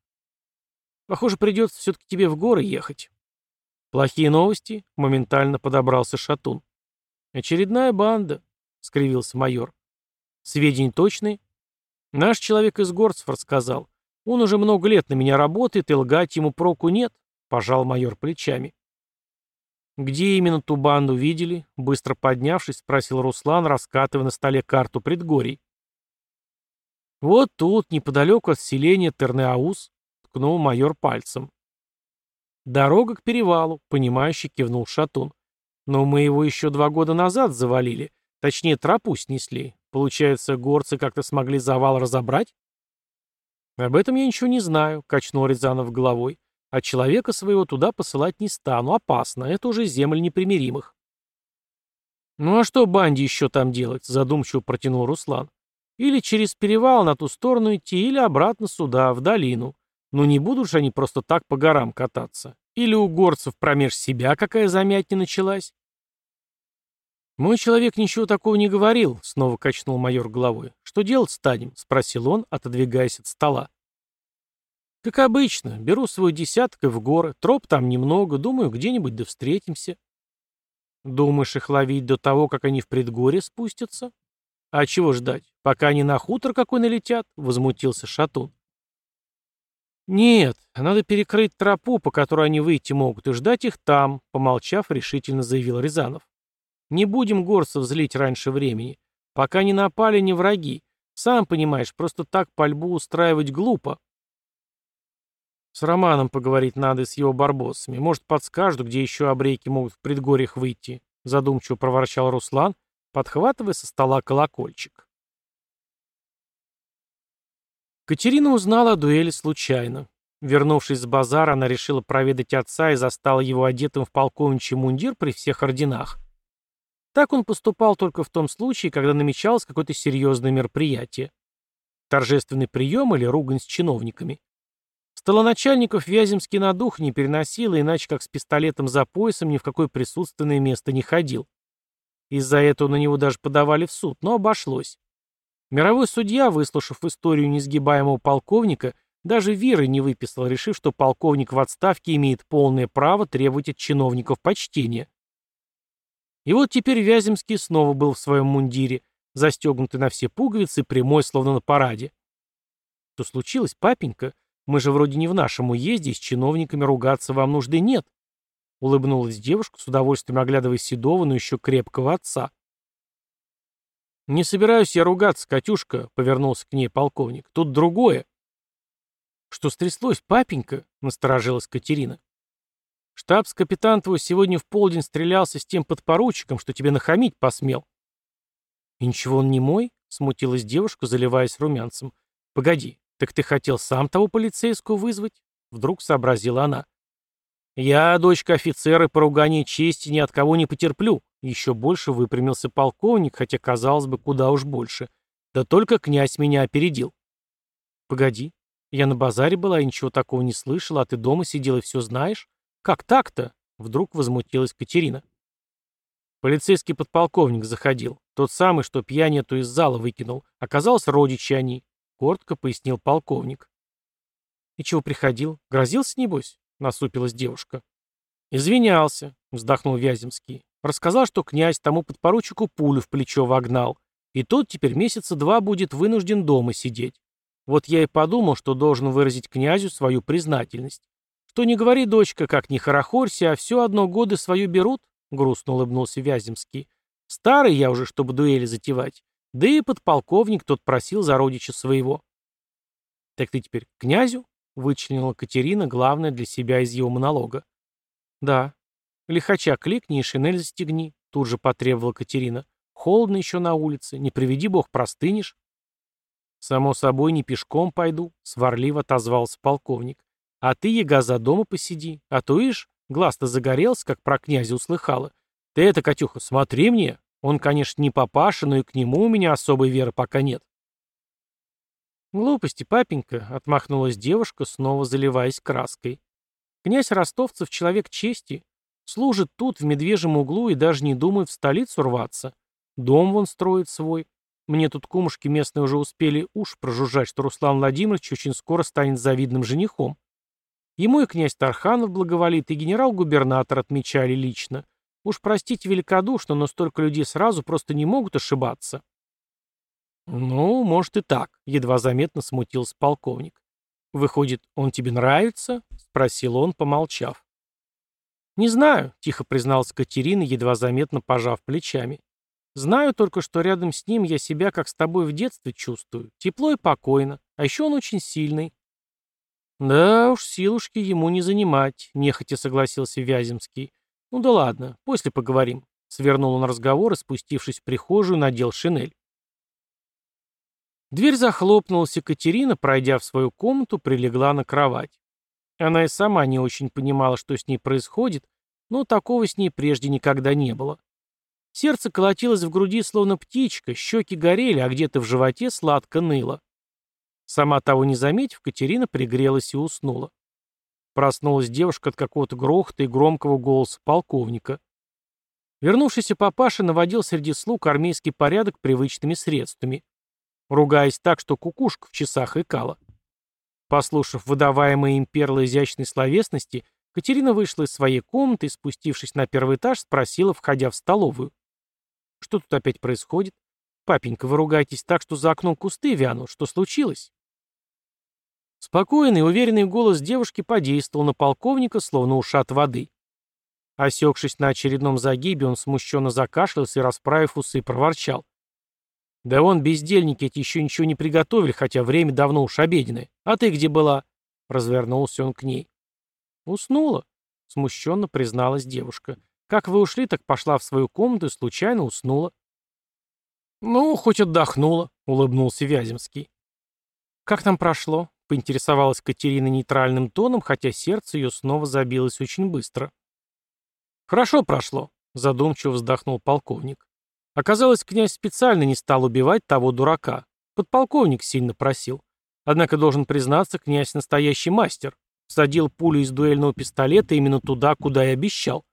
«Похоже, придется все-таки тебе в горы ехать». «Плохие новости?» — моментально подобрался Шатун. «Очередная банда», — скривился майор. «Сведения точные?» «Наш человек из Горцев рассказал. Он уже много лет на меня работает, и лгать ему проку нет», — пожал майор плечами. «Где именно ту банду видели?» — быстро поднявшись, спросил Руслан, раскатывая на столе карту предгорий. «Вот тут, неподалеку от селения Тернеаус», — ткнул майор пальцем. «Дорога к перевалу», — понимающе кивнул Шатун. «Но мы его еще два года назад завалили. Точнее, тропу снесли. Получается, горцы как-то смогли завал разобрать?» «Об этом я ничего не знаю», — качнул Рязанов головой. А человека своего туда посылать не стану, опасно, это уже земль непримиримых. «Ну а что банде еще там делать?» — задумчиво протянул Руслан. «Или через перевал на ту сторону идти, или обратно сюда, в долину. Но не будут же они просто так по горам кататься. Или у горцев промеж себя какая замять не началась?» «Мой человек ничего такого не говорил», — снова качнул майор головой. «Что делать станем?» — спросил он, отодвигаясь от стола. Как обычно, беру свой десяток и в горы, троп там немного, думаю, где-нибудь да встретимся. Думаешь их ловить до того, как они в предгорье спустятся? А чего ждать, пока они на хутор какой налетят? Возмутился Шатун. Нет, надо перекрыть тропу, по которой они выйти могут, и ждать их там, помолчав, решительно заявил Рязанов. Не будем горцев злить раньше времени. Пока не напали не враги. Сам понимаешь, просто так пальбу устраивать глупо. С Романом поговорить надо с его барбоссами. Может, подскажут, где еще обрейки могут в предгорьях выйти. Задумчиво проворчал Руслан, подхватывая со стола колокольчик. Катерина узнала о дуэли случайно. Вернувшись с базара, она решила проведать отца и застала его одетым в полковничий мундир при всех орденах. Так он поступал только в том случае, когда намечалось какое-то серьезное мероприятие. Торжественный прием или ругань с чиновниками. Столоначальников Вяземский на дух не переносил, иначе как с пистолетом за поясом ни в какое присутственное место не ходил. Из-за этого на него даже подавали в суд, но обошлось. Мировой судья, выслушав историю несгибаемого полковника, даже веры не выписал, решив, что полковник в отставке имеет полное право требовать от чиновников почтения. И вот теперь Вяземский снова был в своем мундире, застегнутый на все пуговицы, прямой, словно на параде. Что случилось, папенька? Мы же вроде не в нашем уезде, с чиновниками ругаться вам нужды нет. Улыбнулась девушка, с удовольствием оглядывая седого, но еще крепкого отца. «Не собираюсь я ругаться, Катюшка», — повернулся к ней полковник. «Тут другое». «Что стряслось, папенька?» — насторожилась Катерина. «Штабс-капитан твой сегодня в полдень стрелялся с тем подпоручиком, что тебе нахамить посмел». «И ничего он не мой?» — смутилась девушка, заливаясь румянцем. «Погоди, «Так ты хотел сам того полицейского вызвать?» Вдруг сообразила она. «Я, дочка офицера, поругание чести ни от кого не потерплю», еще больше выпрямился полковник, хотя, казалось бы, куда уж больше. Да только князь меня опередил. «Погоди, я на базаре была и ничего такого не слышала, а ты дома сидел и все знаешь? Как так-то?» Вдруг возмутилась Катерина. Полицейский подполковник заходил. Тот самый, что пьянь эту из зала выкинул. Оказалось, родичи они. — коротко пояснил полковник. «И чего приходил? Грозился, небось?» — насупилась девушка. «Извинялся», — вздохнул Вяземский. «Рассказал, что князь тому подпоручику пулю в плечо вогнал, и тот теперь месяца два будет вынужден дома сидеть. Вот я и подумал, что должен выразить князю свою признательность. Что не говори, дочка, как не хорохорься, а все одно годы свою берут», — грустно улыбнулся Вяземский. «Старый я уже, чтобы дуэли затевать. Да и подполковник тот просил за родича своего. «Так ты теперь к князю?» — вычленила Катерина главное для себя из его монолога. «Да. Лихача кликни и шинель застегни», — тут же потребовала Катерина. «Холодно еще на улице. Не приведи бог, простынешь». «Само собой, не пешком пойду», — сварливо отозвался полковник. «А ты, яга, за дома посиди. А то, ишь, глаз-то загорелся, как про князя услыхала. Ты это, Катюха, смотри мне, он, конечно, не папаша, но и к нему у меня особой веры пока нет. «Глупости, папенька», — отмахнулась девушка, снова заливаясь краской. «Князь Ростовцев — человек чести. Служит тут, в медвежьем углу, и даже не думает в столицу рваться. Дом вон строит свой. Мне тут кумушки местные уже успели уж прожужжать, что Руслан Владимирович очень скоро станет завидным женихом. Ему и князь Тарханов благоволит, и генерал-губернатор отмечали лично. Уж простите великодушно, но столько людей сразу просто не могут ошибаться. «Ну, может и так», — едва заметно смутился полковник. «Выходит, он тебе нравится?» — спросил он, помолчав. «Не знаю», — тихо призналась Катерина, едва заметно пожав плечами. «Знаю только, что рядом с ним я себя, как с тобой в детстве, чувствую. Тепло и покойно. А еще он очень сильный». «Да уж, силушки ему не занимать», — нехотя согласился Вяземский. «Ну да ладно, после поговорим». Свернул он разговор и, спустившись в прихожую, надел шинель. Дверь захлопнулась, и Катерина, пройдя в свою комнату, прилегла на кровать. Она и сама не очень понимала, что с ней происходит, но такого с ней прежде никогда не было. Сердце колотилось в груди, словно птичка, щеки горели, а где-то в животе сладко ныло. Сама того не заметив, Катерина пригрелась и уснула. Проснулась девушка от какого-то грохота и громкого голоса полковника. Вернувшийся папаша наводил среди слуг армейский порядок привычными средствами ругаясь так, что кукушка в часах икала. Послушав выдаваемые им перлы изящной словесности, Катерина вышла из своей комнаты и, спустившись на первый этаж, спросила, входя в столовую. «Что тут опять происходит? Папенька, вы ругаетесь так, что за окном кусты вянут. Что случилось?» Спокойный, уверенный голос девушки подействовал на полковника, словно ушат воды. Осекшись на очередном загибе, он смущенно закашлялся и, расправив усы, проворчал. «Да вон, бездельники эти еще ничего не приготовили, хотя время давно уж обеденное. А ты где была?» Развернулся он к ней. «Уснула», — смущенно призналась девушка. «Как вы ушли, так пошла в свою комнату и случайно уснула». «Ну, хоть отдохнула», — улыбнулся Вяземский. «Как там прошло?» — поинтересовалась Катерина нейтральным тоном, хотя сердце ее снова забилось очень быстро. «Хорошо прошло», — задумчиво вздохнул полковник. Оказалось, князь специально не стал убивать того дурака. Подполковник сильно просил. Однако, должен признаться, князь настоящий мастер. Садил пулю из дуэльного пистолета именно туда, куда и обещал.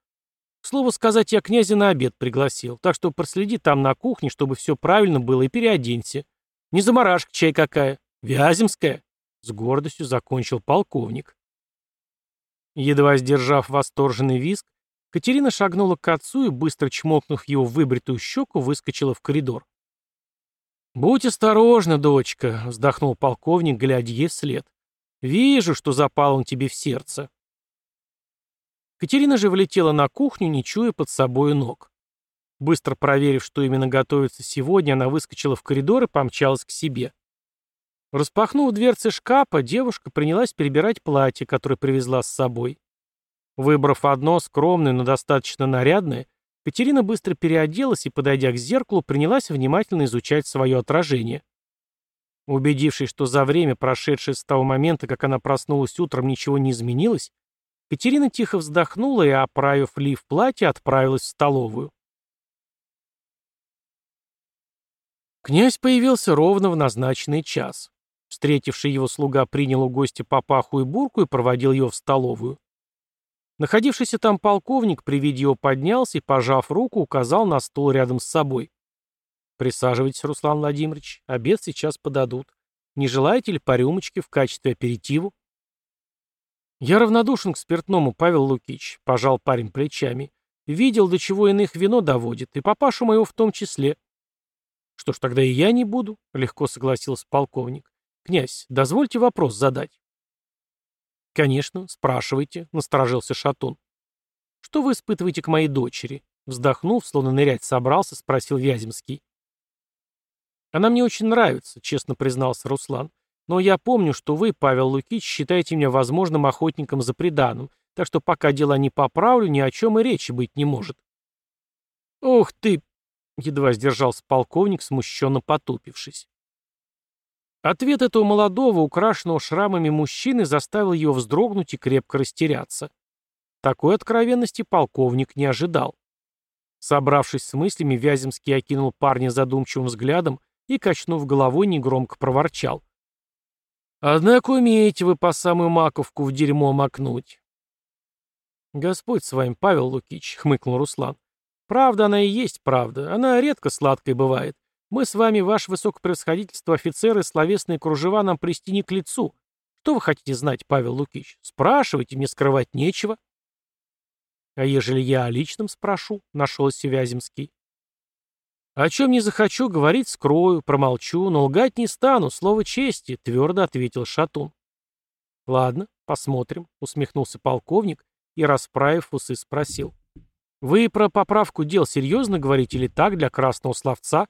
К слову сказать, я князя на обед пригласил, так что проследи там на кухне, чтобы все правильно было, и переоденься. Не заморашка чай какая, Вяземская. С гордостью закончил полковник. Едва сдержав восторженный визг, Катерина шагнула к отцу и, быстро чмокнув его в выбритую щеку, выскочила в коридор. «Будь осторожна, дочка», — вздохнул полковник, глядя ей вслед. «Вижу, что запал он тебе в сердце». Катерина же влетела на кухню, не чуя под собою ног. Быстро проверив, что именно готовится сегодня, она выскочила в коридор и помчалась к себе. Распахнув дверцы шкафа, девушка принялась перебирать платье, которое привезла с собой. Выбрав одно, скромное, но достаточно нарядное, Катерина быстро переоделась и, подойдя к зеркалу, принялась внимательно изучать свое отражение. Убедившись, что за время, прошедшее с того момента, как она проснулась утром, ничего не изменилось, Катерина тихо вздохнула и, оправив лиф платья, отправилась в столовую. Князь появился ровно в назначенный час. Встретивший его слуга принял у гостя папаху и бурку и проводил ее в столовую. Находившийся там полковник при виде его поднялся и, пожав руку, указал на стол рядом с собой. «Присаживайтесь, Руслан Владимирович, обед сейчас подадут. Не желаете ли по рюмочке в качестве аперитиву?» «Я равнодушен к спиртному, Павел Лукич», — пожал парень плечами. «Видел, до чего иных вино доводит, и папашу моего в том числе». «Что ж, тогда и я не буду», — легко согласился полковник. «Князь, дозвольте вопрос задать». «Конечно, спрашивайте», — насторожился Шатун. «Что вы испытываете к моей дочери?» Вздохнув, словно нырять собрался, спросил Вяземский. «Она мне очень нравится», — честно признался Руслан. «Но я помню, что вы, Павел Лукич, считаете меня возможным охотником за преданным, так что пока дела не поправлю, ни о чем и речи быть не может». «Ух ты!» — едва сдержался полковник, смущенно потупившись. Ответ этого молодого, украшенного шрамами мужчины заставил его вздрогнуть и крепко растеряться. Такой откровенности полковник не ожидал. Собравшись с мыслями, Вяземский окинул парня задумчивым взглядом и, качнув головой, негромко проворчал. Однако умеете вы по самую маковку в дерьмо макнуть. Господь с вами, Павел Лукич, хмыкнул Руслан. Правда она и есть правда. Она редко сладкой бывает. Мы с вами, ваше высокопревосходительство, офицеры, словесные кружева нам плести не к лицу. Что вы хотите знать, Павел Лукич? Спрашивайте, мне скрывать нечего. А ежели я о личном спрошу, нашелся Вяземский. О чем не захочу, говорить скрою, промолчу, но лгать не стану, слово чести, твердо ответил Шатун. Ладно, посмотрим, усмехнулся полковник и, расправив усы, спросил. Вы про поправку дел серьезно говорите или так, для красного словца?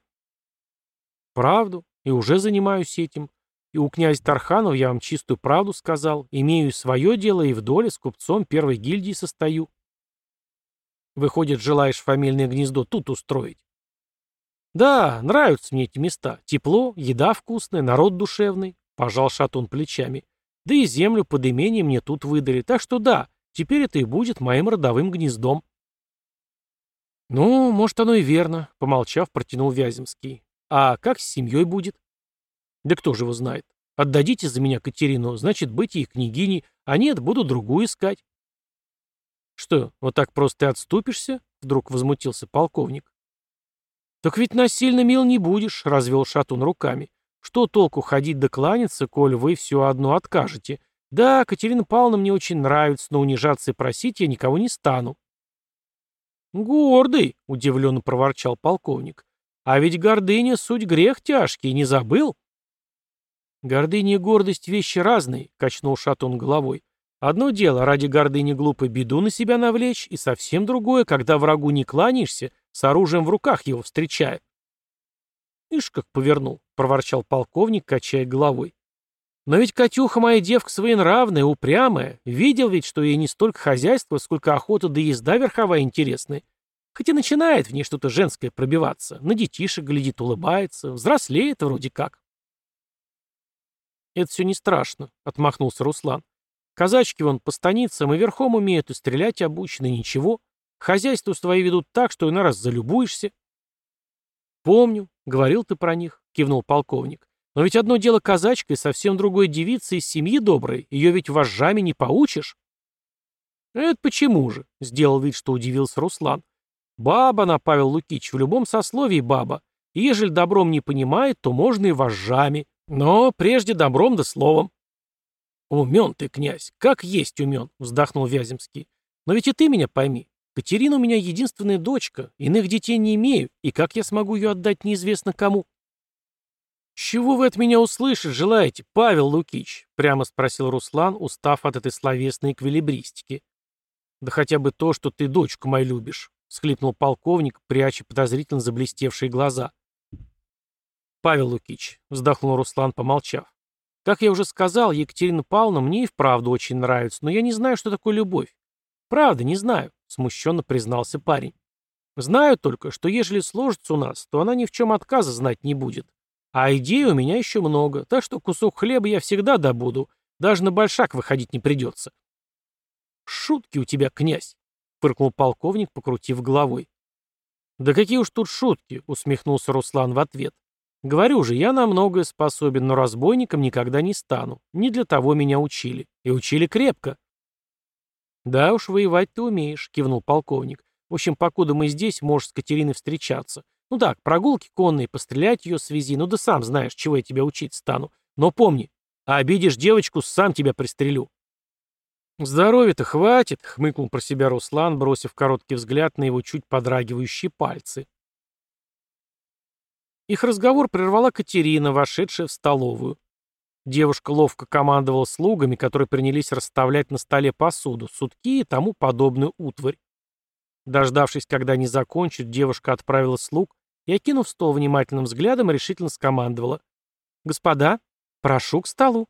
Правду, и уже занимаюсь этим. И у князя Тарханова я вам чистую правду сказал. Имею свое дело и в доле с купцом первой гильдии состою. Выходит, желаешь фамильное гнездо тут устроить? Да, нравятся мне эти места. Тепло, еда вкусная, народ душевный. Пожал Шатун плечами. Да и землю под имением мне тут выдали. Так что да, теперь это и будет моим родовым гнездом. «Ну, может, оно и верно», — помолчав, протянул Вяземский. «А как с семьей будет?» «Да кто же его знает? Отдадите за меня Катерину, значит, быть ей княгиней, а нет, буду другую искать». «Что, вот так просто ты отступишься?» — вдруг возмутился полковник. «Так ведь насильно мил не будешь», — развел Шатун руками. «Что толку ходить да кланяться, коль вы все одно откажете? Да, Катерина Павловна мне очень нравится, но унижаться и просить я никого не стану». «Гордый», — удивленно проворчал полковник. «А ведь гордыня — суть грех тяжкий, не забыл?» «Гордыня и гордость — вещи разные», — качнул Шатун головой. Одно дело ради гордыни глупой беду на себя навлечь, и совсем другое, когда врагу не кланяешься, с оружием в руках его встречая. «Ишь, как повернул», — проворчал полковник, качая головой. «Но ведь Катюха моя девка своенравная, упрямая. Видел ведь, что ей не столько хозяйство, сколько охота да езда верховая интересная. Хотя начинает в ней что-то женское пробиваться. На детишек глядит, улыбается. Взрослеет вроде как». «Это все не страшно», — отмахнулся Руслан. Казачки вон по станицам и верхом умеют, и стрелять обучены, ничего. Хозяйство свои ведут так, что иной раз залюбуешься. Помню, говорил ты про них, кивнул полковник. Но ведь одно дело казачка и совсем другое девица из семьи доброй. Ее ведь вожжами не поучишь. Это почему же? Сделал вид, что удивился Руслан. Баба она, Павел Лукич, в любом сословии баба. И ежели добром не понимает, то можно и вожжами. Но прежде добром да словом. «Умен ты, князь, как есть умен», — вздохнул Вяземский. «Но ведь и ты меня пойми. Катерина у меня единственная дочка, иных детей не имею, и как я смогу ее отдать неизвестно кому?» «Чего вы от меня услышать желаете, Павел Лукич?» — прямо спросил Руслан, устав от этой словесной эквилибристики. «Да хотя бы то, что ты дочку мою любишь», — схлипнул полковник, пряча подозрительно заблестевшие глаза. «Павел Лукич», — вздохнул Руслан, помолчав, как я уже сказал, Екатерина Павловна мне и вправду очень нравится, но я не знаю, что такое любовь. Правда, не знаю, смущенно признался парень. Знаю только, что ежели сложится у нас, то она ни в чем отказа знать не будет. А идей у меня еще много, так что кусок хлеба я всегда добуду, даже на большак выходить не придется. Шутки у тебя, князь, фыркнул полковник, покрутив головой. Да какие уж тут шутки, усмехнулся Руслан в ответ. Говорю же, я на многое способен, но разбойником никогда не стану. Не для того меня учили. И учили крепко. Да уж, воевать ты умеешь, кивнул полковник. В общем, покуда мы здесь, можешь с Катериной встречаться. Ну так, прогулки конные, пострелять ее связи. Ну да сам знаешь, чего я тебя учить стану. Но помни, обидишь девочку, сам тебя пристрелю. «Здоровья-то хватит», — хмыкнул про себя Руслан, бросив короткий взгляд на его чуть подрагивающие пальцы. Их разговор прервала Катерина, вошедшая в столовую. Девушка ловко командовала слугами, которые принялись расставлять на столе посуду, сутки и тому подобную утварь. Дождавшись, когда они закончат, девушка отправила слуг и, окинув стол внимательным взглядом, решительно скомандовала. «Господа, прошу к столу».